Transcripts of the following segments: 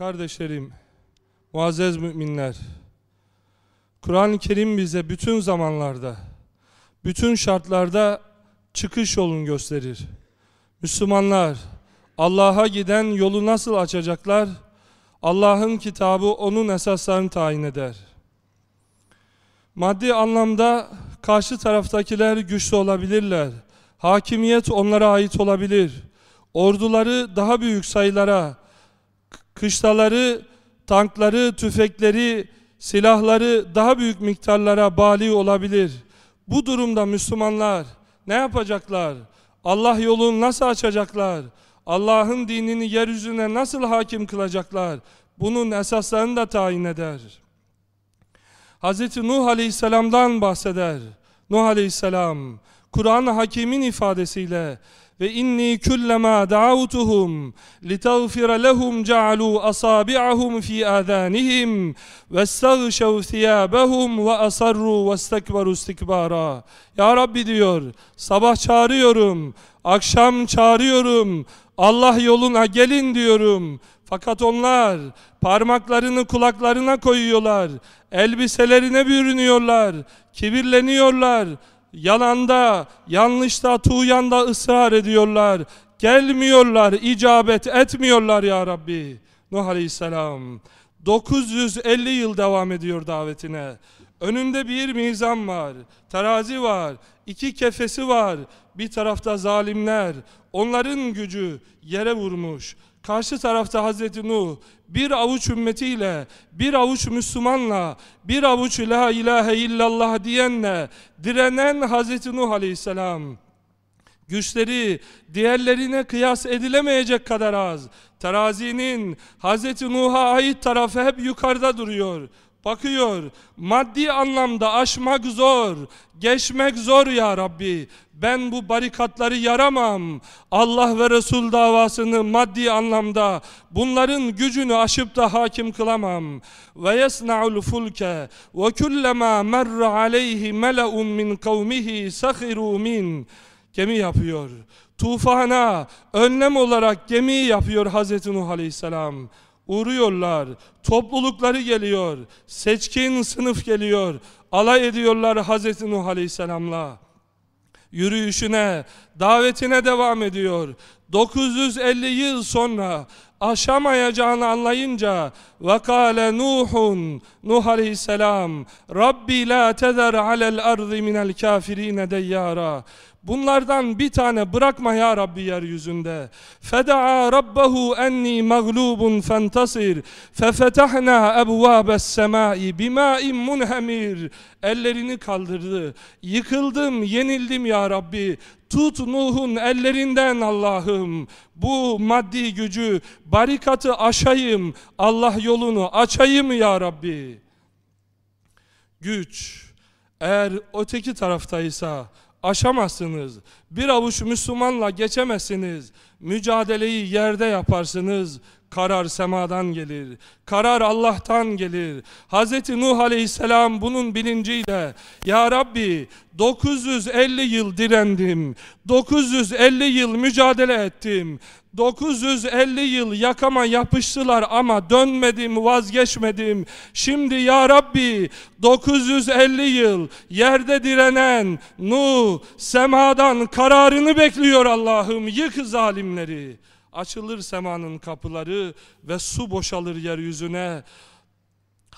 Kardeşlerim, muazzez müminler, Kur'an-ı Kerim bize bütün zamanlarda, bütün şartlarda çıkış yolunu gösterir. Müslümanlar, Allah'a giden yolu nasıl açacaklar? Allah'ın kitabı onun esaslarını tayin eder. Maddi anlamda karşı taraftakiler güçlü olabilirler. Hakimiyet onlara ait olabilir. Orduları daha büyük sayılara, kışlaları, tankları, tüfekleri, silahları daha büyük miktarlara bali olabilir. Bu durumda Müslümanlar ne yapacaklar? Allah yolunu nasıl açacaklar? Allah'ın dinini yeryüzüne nasıl hakim kılacaklar? Bunun esaslarını da tayin eder. Hz. Nuh Aleyhisselam'dan bahseder. Nuh Aleyhisselam, Kur'an-ı Hakim'in ifadesiyle ve inni kullama da'awtuhum litagfira lehum ja'alu asabi'ahum fi adanihim vestaghshaw thiyabahum ve asarru vestekbaru istikbara. Ya Rabbi diyor, sabah çağırıyorum, akşam çağırıyorum, Allah yoluna gelin diyorum. Fakat onlar parmaklarını kulaklarına koyuyorlar, elbiselerine bürünüyorlar, kibirleniyorlar, yalanda, yanlışta, tuğyanda ısrar ediyorlar. Gelmiyorlar, icabet etmiyorlar ya Rabbi. Nuh Aleyhisselam 950 yıl devam ediyor davetine. Önünde bir mizan var, terazi var, iki kefesi var. Bir tarafta zalimler, onların gücü yere vurmuş. Karşı tarafta Hazreti Nuh bir avuç ümmetiyle, bir avuç Müslümanla, bir avuç la ilahe illallah diyenle direnen Hazreti Nuh aleyhisselam. Güçleri diğerlerine kıyas edilemeyecek kadar az. Terazinin Hazreti Nuh'a ait tarafı hep yukarıda duruyor. Bakıyor, maddi anlamda aşmak zor, geçmek zor ya Rabbi. Ben bu barikatları yaramam. Allah ve Resul davasını maddi anlamda bunların gücünü aşıp da hakim kılamam. Ve yesna'ul fulke ve kullama merra aleyhi mele'un min kavmihi sakhiru min. Gemi yapıyor. Tufana önlem olarak gemi yapıyor Hazreti Nuh Aleyhisselam uğruyorlar. Toplulukları geliyor. Seçkin sınıf geliyor. Alay ediyorlar Hazreti Nuh Aleyhisselam'la. Yürüyüşüne, davetine devam ediyor. 950 yıl sonra aşamayacağını anlayınca وَقَالَ Nuhun Nuh Aleyhisselam Rabbi la tezer alel ardı minel kafirine deyyara Bunlardan bir tane bırakma ya Rabbi yeryüzünde. Feda'a rabbahu enni mağlubun fentasir. Fefetahna ebvâbes semâi bimâin munhemir. Ellerini kaldırdı. Yıkıldım, yenildim ya Rabbi. Tut Nuh'un ellerinden Allah'ım. Bu maddi gücü, barikatı aşayım. Allah yolunu açayım ya Rabbi. Güç, eğer öteki taraftaysa, aşamazsınız. Bir avuç Müslümanla geçemezsiniz. Mücadeleyi yerde yaparsınız. Karar semadan gelir. Karar Allah'tan gelir. Hz. Nuh Aleyhisselam bunun bilinciyle Ya Rabbi 950 yıl direndim. 950 yıl mücadele ettim. 950 yıl yakama yapıştılar ama dönmedim, vazgeçmedim. Şimdi ya Rabbi 950 yıl yerde direnen Nuh semadan kararını bekliyor Allah'ım. Yık zalimleri. Açılır semanın kapıları ve su boşalır yeryüzüne.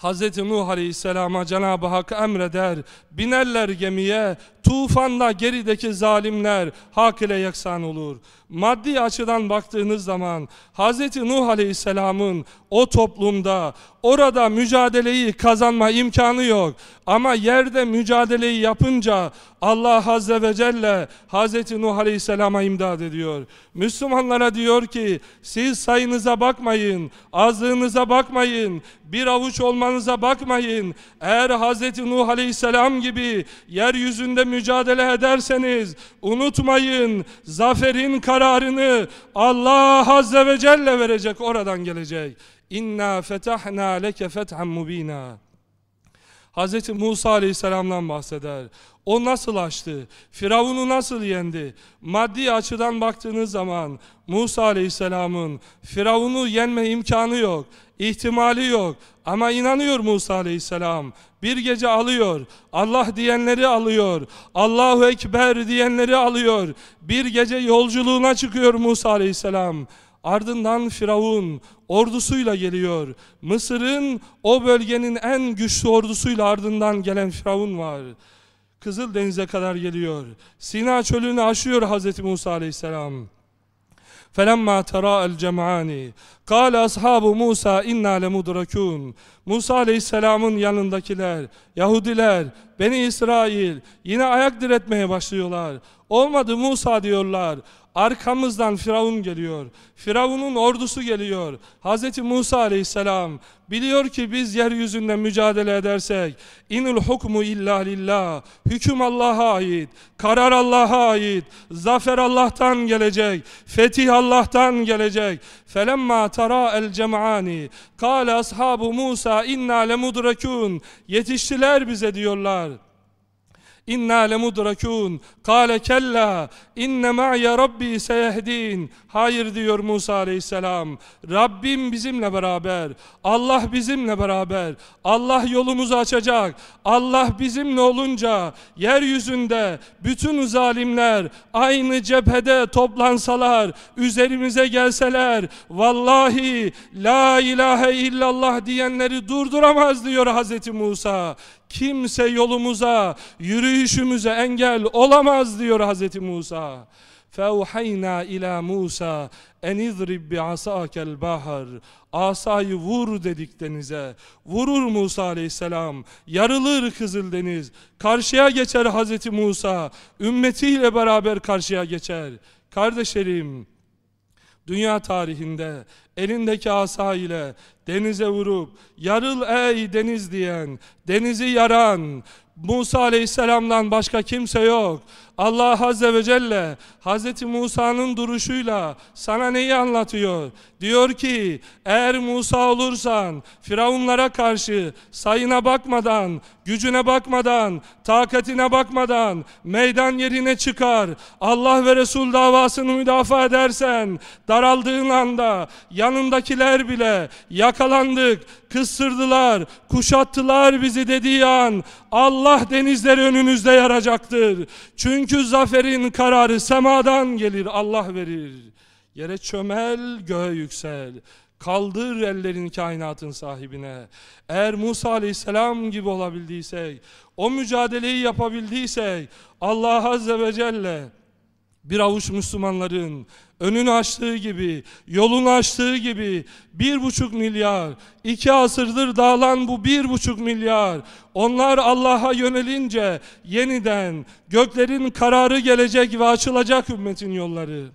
Hz. Nuh Aleyhisselam'a Cenab-ı Hak emreder, binerler gemiye, tufanda gerideki zalimler hak ile yaksan olur. Maddi açıdan baktığınız zaman Hz. Nuh Aleyhisselam'ın o toplumda, orada mücadeleyi kazanma imkanı yok. Ama yerde mücadeleyi yapınca Allah Azze ve Celle Hz. Nuh Aleyhisselam'a imdad ediyor. Müslümanlara diyor ki siz sayınıza bakmayın, azlığınıza bakmayın, bir avuç olmanıza bakmayın. Eğer Hz. Nuh Aleyhisselam gibi yeryüzünde mücadele ederseniz unutmayın zaferin kararını Allah Azze ve Celle verecek oradan gelecek. İnna fetahna leke fethan mubina. Hz. Musa Aleyhisselam'dan bahseder. O nasıl açtı? Firavun'u nasıl yendi? Maddi açıdan baktığınız zaman Musa Aleyhisselam'ın Firavun'u yenme imkanı yok. ihtimali yok. Ama inanıyor Musa Aleyhisselam. Bir gece alıyor. Allah diyenleri alıyor. Allahu Ekber diyenleri alıyor. Bir gece yolculuğuna çıkıyor Musa Aleyhisselam. Ardından Firavun ordusuyla geliyor. Mısır'ın o bölgenin en güçlü ordusuyla ardından gelen Firavun var. Kızıl Denize kadar geliyor. Sina çölünü aşıyor Hz. Musa aleyhisselam. فَلَمَّا تَرَاءَ الْجَمْعَانِ قَالَ أَصْحَابُ مُوسَى اِنَّا لَمُدْرَكُونَ Musa aleyhisselamın yanındakiler, Yahudiler, Beni İsrail yine ayak diretmeye başlıyorlar. Olmadı Musa diyorlar. Arkamızdan Firavun geliyor. Firavun'un ordusu geliyor. Hz. Musa aleyhisselam biliyor ki biz yeryüzünde mücadele edersek inul hukmu illa lillah. Hüküm Allah'a ait. Karar Allah'a ait. Zafer Allah'tan gelecek. Fetih Allah'tan gelecek. Felemma tara el cem'ani kâle ashabu Musa inna lemudrakun. Yetiştiler bize diyorlar. İnna lemudrakun. Kale kella inne ma'ye rabbi seyehdin. Hayır diyor Musa aleyhisselam. Rabbim bizimle beraber. Allah bizimle beraber. Allah yolumuzu açacak. Allah bizimle olunca yeryüzünde bütün zalimler aynı cephede toplansalar, üzerimize gelseler, vallahi la ilahe illallah diyenleri durduramaz diyor Hazreti Musa. Kimse yolumuza, yürüyüşümüze engel olamaz diyor Hz. Musa. فَاُوحَيْنَا اِلَى مُوسَى اَنْ اِذْرِبْ بِعَصَاكَ الْبَحَرِ Asayı vur dedik denize. Vurur Musa aleyhisselam. Yarılır Kızıldeniz. Karşıya geçer Hz. Musa. Ümmetiyle beraber karşıya geçer. Kardeşlerim, dünya tarihinde elindeki asa ile denize vurup yarıl ey deniz diyen, denizi yaran Musa aleyhisselamdan başka kimse yok. Allah Azze ve Celle Hz. Musa'nın duruşuyla sana neyi anlatıyor? Diyor ki eğer Musa olursan Firavunlara karşı sayına bakmadan, gücüne bakmadan, takatine bakmadan meydan yerine çıkar. Allah ve Resul davasını müdafaa edersen daraldığın anda yanındakiler bile yakalandık, kıstırdılar, kuşattılar bizi dediği an Allah denizleri önünüzde yaracaktır. Çünkü zaferin kararı semadan gelir, Allah verir. Yere çömel, göğe yüksel. Kaldır ellerini kainatın sahibine. Eğer Musa aleyhisselam gibi olabildiysek, o mücadeleyi yapabildiysek, Allah azze ve celle bir avuç Müslümanların önünü açtığı gibi, yolunu açtığı gibi bir buçuk milyar, iki asırdır dağılan bu bir buçuk milyar, onlar Allah'a yönelince yeniden göklerin kararı gelecek ve açılacak ümmetin yolları.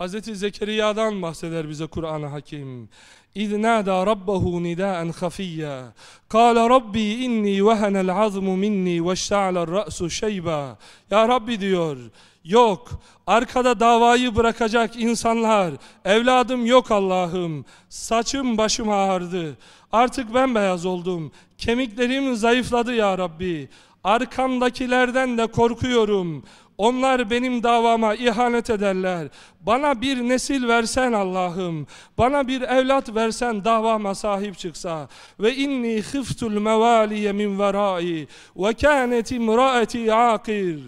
Hz. Zekeriya'dan bahseder bize Kur'an-ı Hakim. إذ نادى ربه نداء خفيا قال ربي إني وهن العظم مني واشتعل الرأس شيبا Ya Rabbi diyor yok arkada davayı bırakacak insanlar evladım yok Allah'ım saçım başım ağardı artık ben beyaz oldum kemiklerim zayıfladı ya Rabbi arkamdakilerden de korkuyorum onlar benim davama ihanet ederler. Bana bir nesil versen Allah'ım. Bana bir evlat versen davama sahip çıksa. Ve inni khiftul mevaliye min verai ve kânet imraeti akir.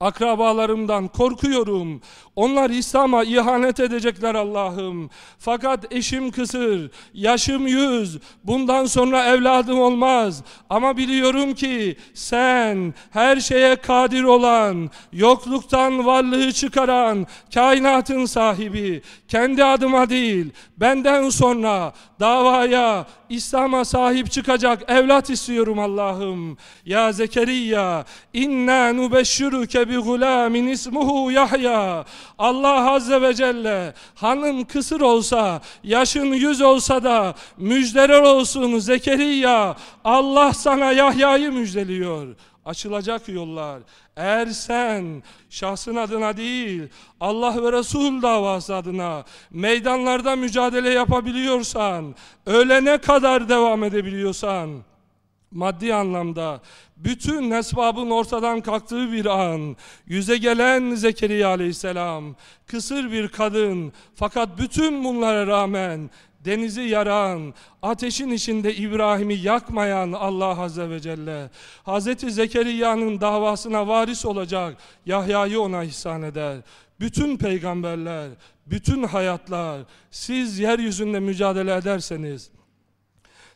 Akrabalarımdan korkuyorum. Onlar İslam'a ihanet edecekler Allah'ım. Fakat eşim kısır, yaşım yüz. Bundan sonra evladım olmaz. Ama biliyorum ki sen her şeye kadir olan, yokluktan varlığı çıkaran, kainatın sahibi, kendi adıma değil, benden sonra davaya, İslam'a sahip çıkacak evlat istiyorum Allah'ım. Ya Zekeriya, inna nubeşşiruke bi gulamin ismuhu Yahya. Allah Azze ve Celle hanım kısır olsa, yaşın yüz olsa da müjdeler olsun Zekeriya. Allah sana Yahya'yı müjdeliyor. Açılacak yollar. Eğer sen şahsın adına değil, Allah ve Resul davası adına meydanlarda mücadele yapabiliyorsan, ölene kadar devam edebiliyorsan, maddi anlamda bütün esbabın ortadan kalktığı bir an yüze gelen Zekeriya aleyhisselam kısır bir kadın fakat bütün bunlara rağmen denizi yaran, ateşin içinde İbrahim'i yakmayan Allah Azze ve Celle, Hazreti Zekeriya'nın davasına varis olacak Yahya'yı ona ihsan eder. Bütün peygamberler, bütün hayatlar, siz yeryüzünde mücadele ederseniz,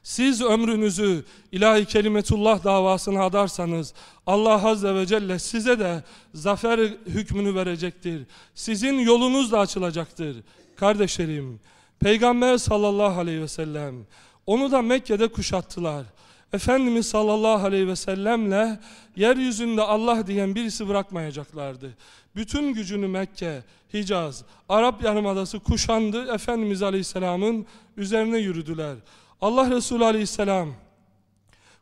siz ömrünüzü ilahi kelimetullah davasına adarsanız Allah Azze ve Celle size de zafer hükmünü verecektir. Sizin yolunuz da açılacaktır. Kardeşlerim, Peygamber sallallahu aleyhi ve sellem onu da Mekke'de kuşattılar. Efendimiz sallallahu aleyhi ve sellemle yeryüzünde Allah diyen birisi bırakmayacaklardı. Bütün gücünü Mekke, Hicaz, Arap Yarımadası kuşandı. Efendimiz aleyhisselamın üzerine yürüdüler. Allah Resulü aleyhisselam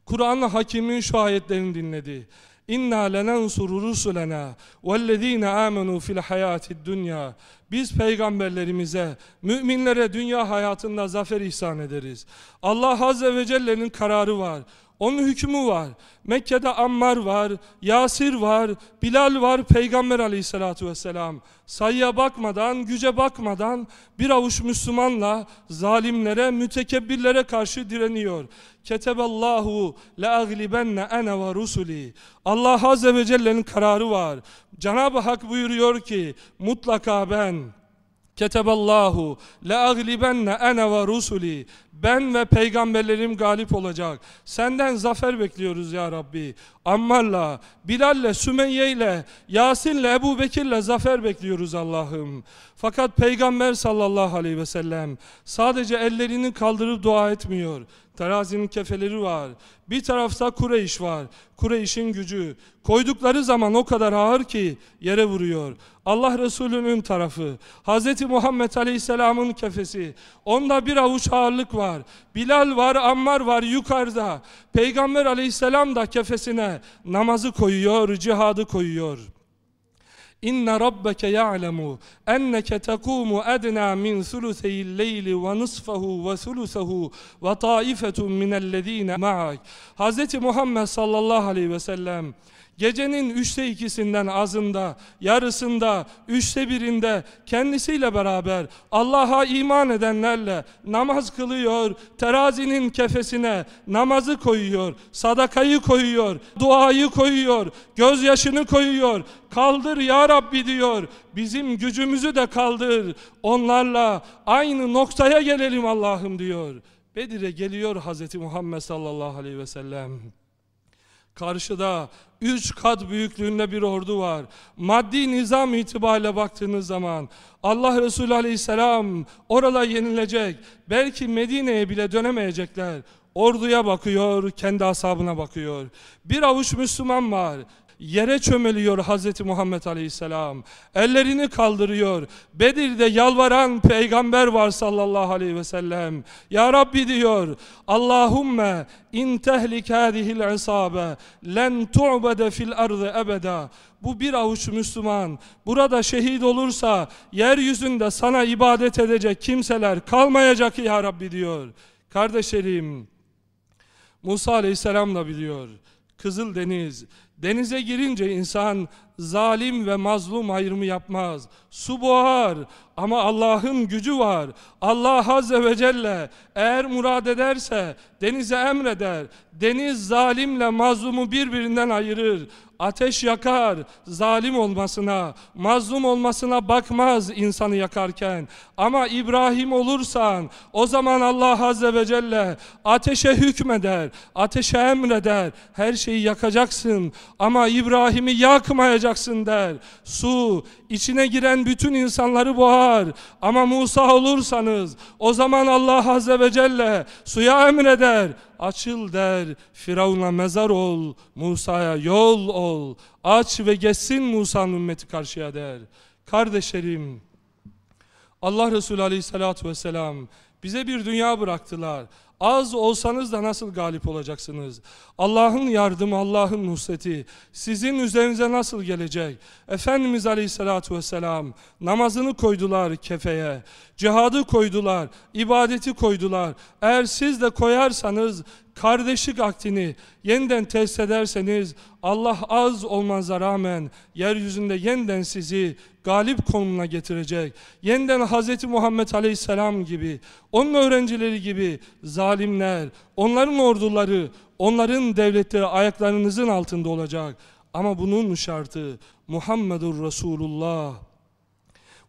Kur'an'la hakimin şu ayetlerini dinledi. İnna lenansuru rusulena vellezine amenu fil hayatid dunya. Biz peygamberlerimize, müminlere dünya hayatında zafer ihsan ederiz. Allah azze ve celle'nin kararı var. Onun hükmü var. Mekke'de Ammar var, Yasir var, Bilal var, Peygamber aleyhissalatu vesselam. Sayıya bakmadan, güce bakmadan bir avuç Müslümanla zalimlere, mütekebbirlere karşı direniyor. Keteballahu leaglibenne ene ve rusuli. Allah Azze ve Celle'nin kararı var. Cenab-ı Hak buyuruyor ki mutlaka ben Keteballahu leaglibenne ene ve rusuli. Ben ve peygamberlerim galip olacak. Senden zafer bekliyoruz ya Rabbi. Ammar'la, Bilal'le, Sümeyye'yle, Yasin'le, Ebu Bekir'le zafer bekliyoruz Allah'ım. Fakat Peygamber sallallahu aleyhi ve sellem sadece ellerini kaldırıp dua etmiyor. Terazinin kefeleri var. Bir tarafta Kureyş var. Kureyş'in gücü. Koydukları zaman o kadar ağır ki yere vuruyor. Allah Resulü'nün tarafı. Hz. Muhammed Aleyhisselam'ın kefesi. Onda bir avuç ağırlık var. Bilal var, Ammar var yukarıda. Peygamber Aleyhisselam da kefesine namazı koyuyor, cihadı koyuyor. İnne rabbeke ya'lemu enneke tekumu edna min suluseyil leyli ve nisfahu ve sulusahu ve taifetun minellezine ma'ak. Hz. Muhammed sallallahu aleyhi ve sellem Gecenin üçte ikisinden azında, yarısında, üçte birinde kendisiyle beraber Allah'a iman edenlerle namaz kılıyor, terazinin kefesine namazı koyuyor, sadakayı koyuyor, duayı koyuyor, gözyaşını koyuyor. Kaldır ya Rabbi diyor, bizim gücümüzü de kaldır, onlarla aynı noktaya gelelim Allah'ım diyor. Bedir'e geliyor Hz. Muhammed sallallahu aleyhi ve sellem. Karşıda üç kat büyüklüğünde bir ordu var. Maddi nizam itibariyle baktığınız zaman Allah Resulü Aleyhisselam orada yenilecek. Belki Medine'ye bile dönemeyecekler. Orduya bakıyor, kendi asabına bakıyor. Bir avuç Müslüman var yere çömeliyor Hz. Muhammed Aleyhisselam. Ellerini kaldırıyor. Bedir'de yalvaran peygamber var sallallahu aleyhi ve sellem. Ya Rabbi diyor. Allahumme in tehlik hadihil isabe len tu'bede fil ardı ebeda. Bu bir avuç Müslüman burada şehit olursa yeryüzünde sana ibadet edecek kimseler kalmayacak ya Rabbi diyor. Kardeşlerim Musa Aleyhisselam da biliyor. Kızıl Deniz. Denize girince insan zalim ve mazlum ayrımı yapmaz. Su boğar ama Allah'ın gücü var. Allah Azze ve Celle eğer murad ederse denize emreder. Deniz zalimle mazlumu birbirinden ayırır. Ateş yakar, zalim olmasına, mazlum olmasına bakmaz insanı yakarken. Ama İbrahim olursan, o zaman Allah Azze ve Celle ateşe hükmeder, ateşe emreder. Her şeyi yakacaksın ama İbrahim'i yakmayacaksın der. Su, içine giren bütün insanları boğar. Ama Musa olursanız, o zaman Allah Azze ve Celle suya emreder açıl der, Firavun'a mezar ol, Musa'ya yol ol, aç ve geçsin Musa'nın ümmeti karşıya der. Kardeşlerim, Allah Resulü Aleyhisselatü Vesselam bize bir dünya bıraktılar. Az olsanız da nasıl galip olacaksınız? Allah'ın yardımı, Allah'ın nusreti sizin üzerinize nasıl gelecek? Efendimiz Aleyhisselatü Vesselam namazını koydular kefeye, cihadı koydular, ibadeti koydular. Eğer siz de koyarsanız kardeşlik aktini yeniden test ederseniz Allah az olmanıza rağmen yeryüzünde yeniden sizi galip konumuna getirecek. Yeniden Hz. Muhammed Aleyhisselam gibi, onun öğrencileri gibi zalimler, onların orduları, onların devletleri ayaklarınızın altında olacak. Ama bunun şartı Muhammedur Resulullah.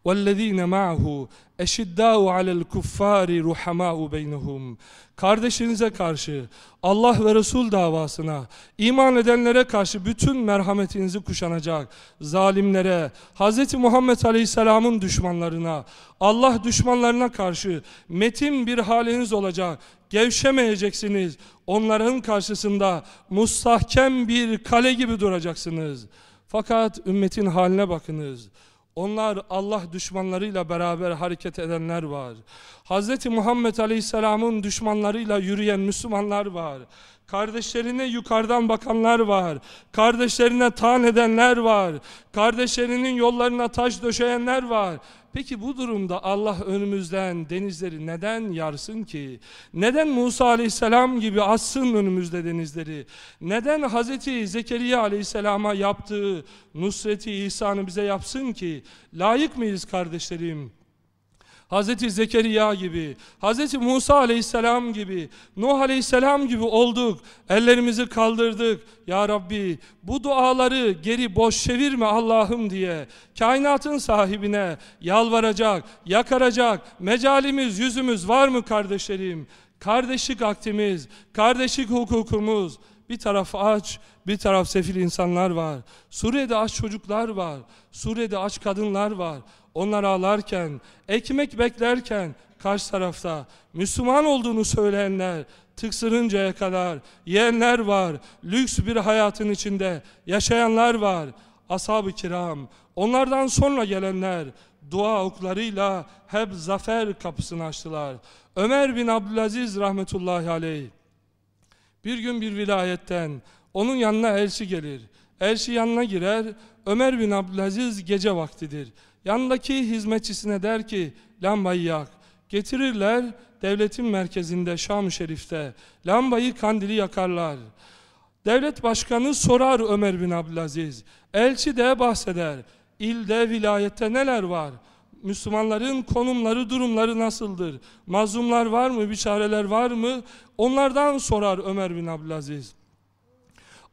وَالَّذ۪ينَ مَعَهُ اَشِدَّاءُ عَلَى الْكُفَّارِ رُحَمَاءُ بَيْنَهُمْ Kardeşinize karşı, Allah ve Resul davasına, iman edenlere karşı bütün merhametinizi kuşanacak, zalimlere, Hz. Muhammed Aleyhisselam'ın düşmanlarına, Allah düşmanlarına karşı metin bir haliniz olacak, gevşemeyeceksiniz, onların karşısında mustahkem bir kale gibi duracaksınız. Fakat ümmetin haline bakınız. Onlar Allah düşmanlarıyla beraber hareket edenler var. Hz. Muhammed Aleyhisselam'ın düşmanlarıyla yürüyen Müslümanlar var. Kardeşlerine yukarıdan bakanlar var. Kardeşlerine taan edenler var. Kardeşlerinin yollarına taş döşeyenler var. Peki bu durumda Allah önümüzden denizleri neden yarsın ki? Neden Musa aleyhisselam gibi assın önümüzde denizleri? Neden Hazreti Zekeriya aleyhisselama yaptığı nusreti ihsanı bize yapsın ki? Layık mıyız kardeşlerim? Hz. Zekeriya gibi, Hz. Musa aleyhisselam gibi, Nuh aleyhisselam gibi olduk. Ellerimizi kaldırdık. Ya Rabbi bu duaları geri boş çevirme Allah'ım diye. Kainatın sahibine yalvaracak, yakaracak mecalimiz, yüzümüz var mı kardeşlerim? Kardeşlik aktimiz, kardeşlik hukukumuz, bir taraf aç, bir taraf sefil insanlar var. Suriye'de aç çocuklar var. Suriye'de aç kadınlar var. Onlar ağlarken, ekmek beklerken karşı tarafta Müslüman olduğunu söyleyenler, tıksırıncaya kadar yiyenler var. Lüks bir hayatın içinde yaşayanlar var. Ashab-ı kiram, onlardan sonra gelenler dua oklarıyla hep zafer kapısını açtılar. Ömer bin Abdülaziz rahmetullahi aleyh bir gün bir vilayetten onun yanına elçi gelir. Elçi yanına girer. Ömer bin Abdülaziz gece vaktidir. Yanındaki hizmetçisine der ki lambayı yak. Getirirler devletin merkezinde Şam-ı Şerif'te. Lambayı kandili yakarlar. Devlet başkanı sorar Ömer bin Abdülaziz. Elçi de bahseder. İlde, vilayette neler var? Müslümanların konumları, durumları nasıldır? Mazlumlar var mı? Biçareler var mı? Onlardan sorar Ömer bin Abdülaziz.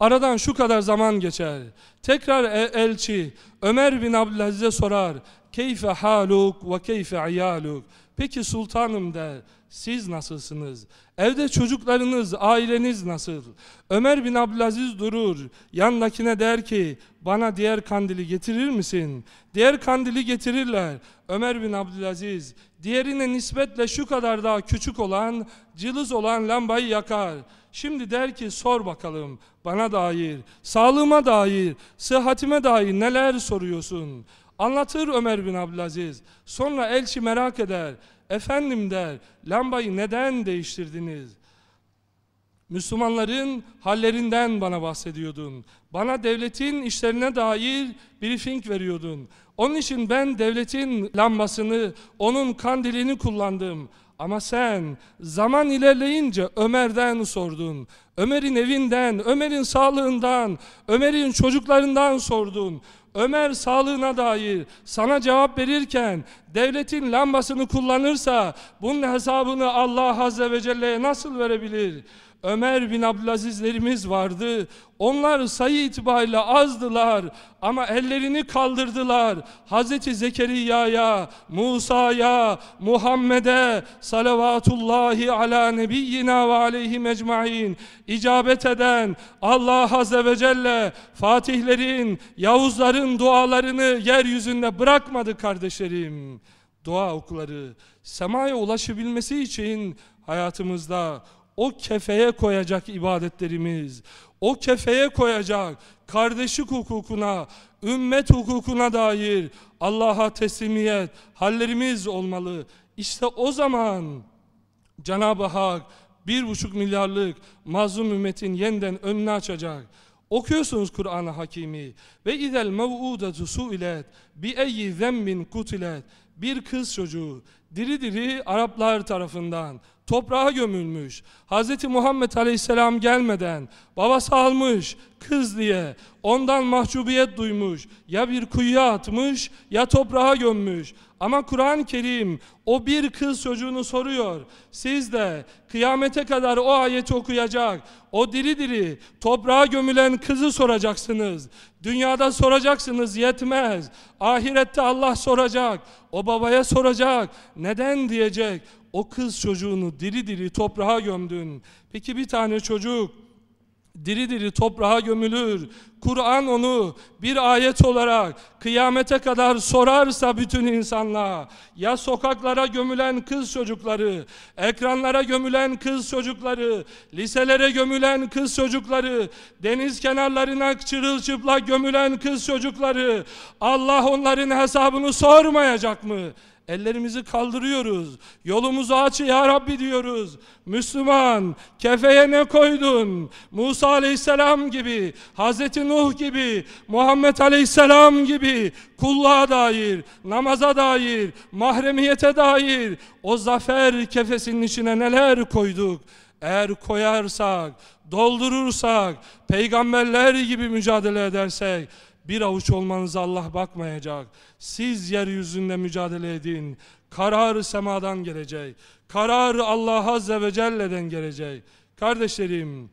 Aradan şu kadar zaman geçer. Tekrar elçi Ömer bin Abdülaziz'e sorar. Keyfe haluk ve keyfe iyaluk. Peki sultanım der. Siz nasılsınız? Evde çocuklarınız, aileniz nasıl? Ömer bin Abdülaziz durur. Yanındakine der ki bana diğer kandili getirir misin? Diğer kandili getirirler. Ömer bin Abdülaziz diğerine nispetle şu kadar daha küçük olan, cılız olan lambayı yakar. Şimdi der ki sor bakalım bana dair, sağlığıma dair, sıhhatime dair neler soruyorsun? Anlatır Ömer bin Abdülaziz. Sonra elçi merak eder. Efendim der, lambayı neden değiştirdiniz? Müslümanların hallerinden bana bahsediyordun. Bana devletin işlerine dair briefing veriyordun. Onun için ben devletin lambasını, onun kandilini kullandım. Ama sen zaman ilerleyince Ömer'den sordun. Ömer'in evinden, Ömer'in sağlığından, Ömer'in çocuklarından sordun. Ömer sağlığına dair sana cevap verirken devletin lambasını kullanırsa bunun hesabını Allah Azze ve Celle'ye nasıl verebilir? Ömer bin Abdülazizlerimiz vardı. Onlar sayı itibariyle azdılar ama ellerini kaldırdılar. Hazreti Zekeriya'ya, Musa'ya, Muhammed'e salavatullahi ala nebiyyina ve aleyhi mecmain icabet eden Allah Azze ve Celle Fatihlerin, Yavuzların dualarını yeryüzünde bırakmadı kardeşlerim. Dua okları semaya ulaşabilmesi için hayatımızda o kefeye koyacak ibadetlerimiz, o kefeye koyacak kardeşlik hukukuna, ümmet hukukuna dair Allah'a teslimiyet hallerimiz olmalı. İşte o zaman Cenab-ı Hak bir buçuk milyarlık mazlum ümmetin yeniden önünü açacak. Okuyorsunuz Kur'an-ı Hakimi. Ve izel mev'udatu su'ilet bi eyyi zembin kutilet. Bir kız çocuğu diri diri Araplar tarafından toprağa gömülmüş. Hz. Muhammed Aleyhisselam gelmeden babası almış kız diye ondan mahcubiyet duymuş. Ya bir kuyuya atmış ya toprağa gömmüş. Ama Kur'an-ı Kerim o bir kız çocuğunu soruyor. Siz de kıyamete kadar o ayeti okuyacak. O diri diri toprağa gömülen kızı soracaksınız. Dünyada soracaksınız yetmez. Ahirette Allah soracak. O babaya soracak. Neden diyecek. O kız çocuğunu diri diri toprağa gömdün. Peki bir tane çocuk diri diri toprağa gömülür. Kur'an onu bir ayet olarak kıyamete kadar sorarsa bütün insanlığa ya sokaklara gömülen kız çocukları, ekranlara gömülen kız çocukları, liselere gömülen kız çocukları, deniz kenarlarına çırılçıplak gömülen kız çocukları Allah onların hesabını sormayacak mı? Ellerimizi kaldırıyoruz. Yolumuzu aç ya Rabbi diyoruz. Müslüman kefeye ne koydun? Musa aleyhisselam gibi, Hazreti Nuh gibi, Muhammed aleyhisselam gibi kulluğa dair, namaza dair, mahremiyete dair o zafer kefesinin içine neler koyduk? Eğer koyarsak, doldurursak, peygamberler gibi mücadele edersek, bir avuç olmanıza Allah bakmayacak. Siz yeryüzünde mücadele edin. Karar semadan gelecek. Karar Allah Azze ve Celle'den gelecek. Kardeşlerim,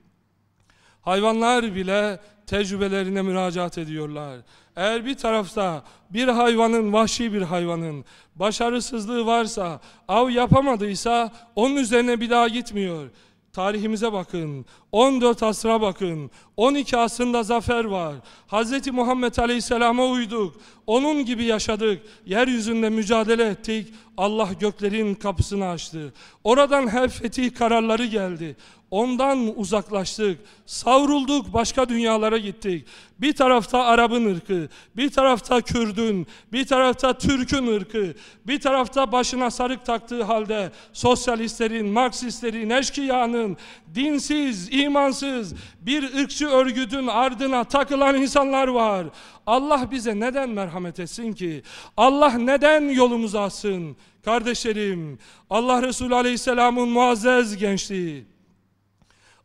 hayvanlar bile tecrübelerine müracaat ediyorlar. Eğer bir tarafta bir hayvanın, vahşi bir hayvanın başarısızlığı varsa, av yapamadıysa onun üzerine bir daha gitmiyor. Tarihimize bakın. 14 asra bakın. 12 asrında zafer var. Hz. Muhammed Aleyhisselam'a uyduk. Onun gibi yaşadık. Yeryüzünde mücadele ettik. Allah göklerin kapısını açtı. Oradan hep fetih kararları geldi. Ondan uzaklaştık. Savrulduk, başka dünyalara gittik. Bir tarafta Arap'ın ırkı, bir tarafta Kürdün, bir tarafta Türk'ün ırkı, bir tarafta başına sarık taktığı halde sosyalistlerin, Marksistlerin, eşkıyanın, dinsiz, imansız bir ırkçı örgütün ardına takılan insanlar var. Allah bize neden merhamet etsin ki? Allah neden yolumuzu açsın? Kardeşlerim, Allah Resulü Aleyhisselam'ın muazzez gençliği,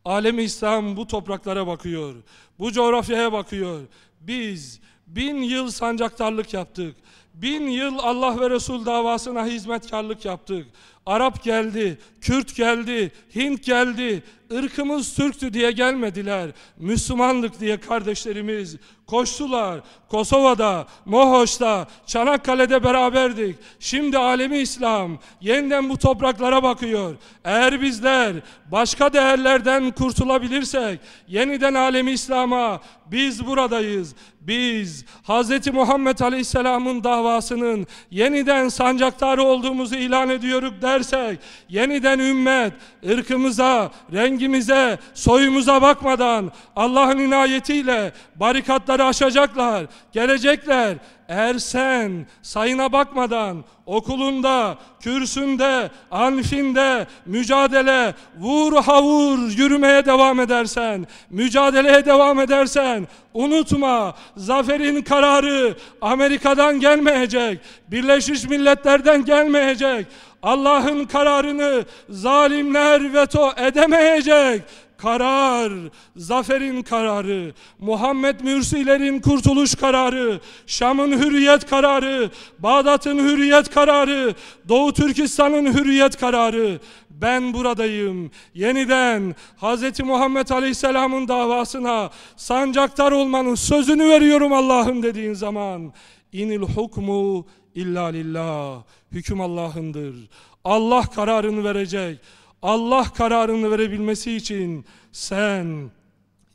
Alemi İslam bu topraklara bakıyor. Bu coğrafyaya bakıyor. Biz bin yıl sancaktarlık yaptık. Bin yıl Allah ve Resul davasına hizmetkarlık yaptık. Arap geldi, Kürt geldi, Hint geldi. Irkımız Türktü diye gelmediler. Müslümanlık diye kardeşlerimiz koştular. Kosova'da, Mohoş'ta, Çanakkale'de beraberdik. Şimdi alemi İslam yeniden bu topraklara bakıyor. Eğer bizler başka değerlerden kurtulabilirsek yeniden alemi İslam'a biz buradayız. Biz Hz. Muhammed Aleyhisselam'ın davasının yeniden sancaktarı olduğumuzu ilan ediyoruz dersek yeniden ümmet ırkımıza, rengimize, soyumuza bakmadan Allah'ın inayetiyle barikatları aşacaklar, gelecekler. Eğer sen sayına bakmadan okulunda, kürsünde, anfinde mücadele, vur havur yürümeye devam edersen, mücadeleye devam edersen unutma zaferin kararı Amerika'dan gelmeyecek, Birleşmiş Milletler'den gelmeyecek. Allah'ın kararını zalimler veto edemeyecek. Karar, zaferin kararı, Muhammed Mürsilerin kurtuluş kararı, Şam'ın hürriyet kararı, Bağdat'ın hürriyet kararı, Doğu Türkistan'ın hürriyet kararı. Ben buradayım. Yeniden Hz. Muhammed Aleyhisselam'ın davasına sancaktar olmanın sözünü veriyorum Allah'ım dediğin zaman. İnil hukmu illa lillah. Hüküm Allah'ındır. Allah kararını verecek. Allah kararını verebilmesi için sen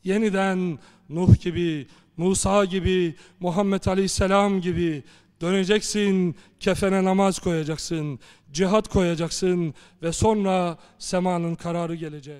yeniden Nuh gibi, Musa gibi, Muhammed Aleyhisselam gibi döneceksin, kefene namaz koyacaksın, cihat koyacaksın ve sonra semanın kararı gelecek.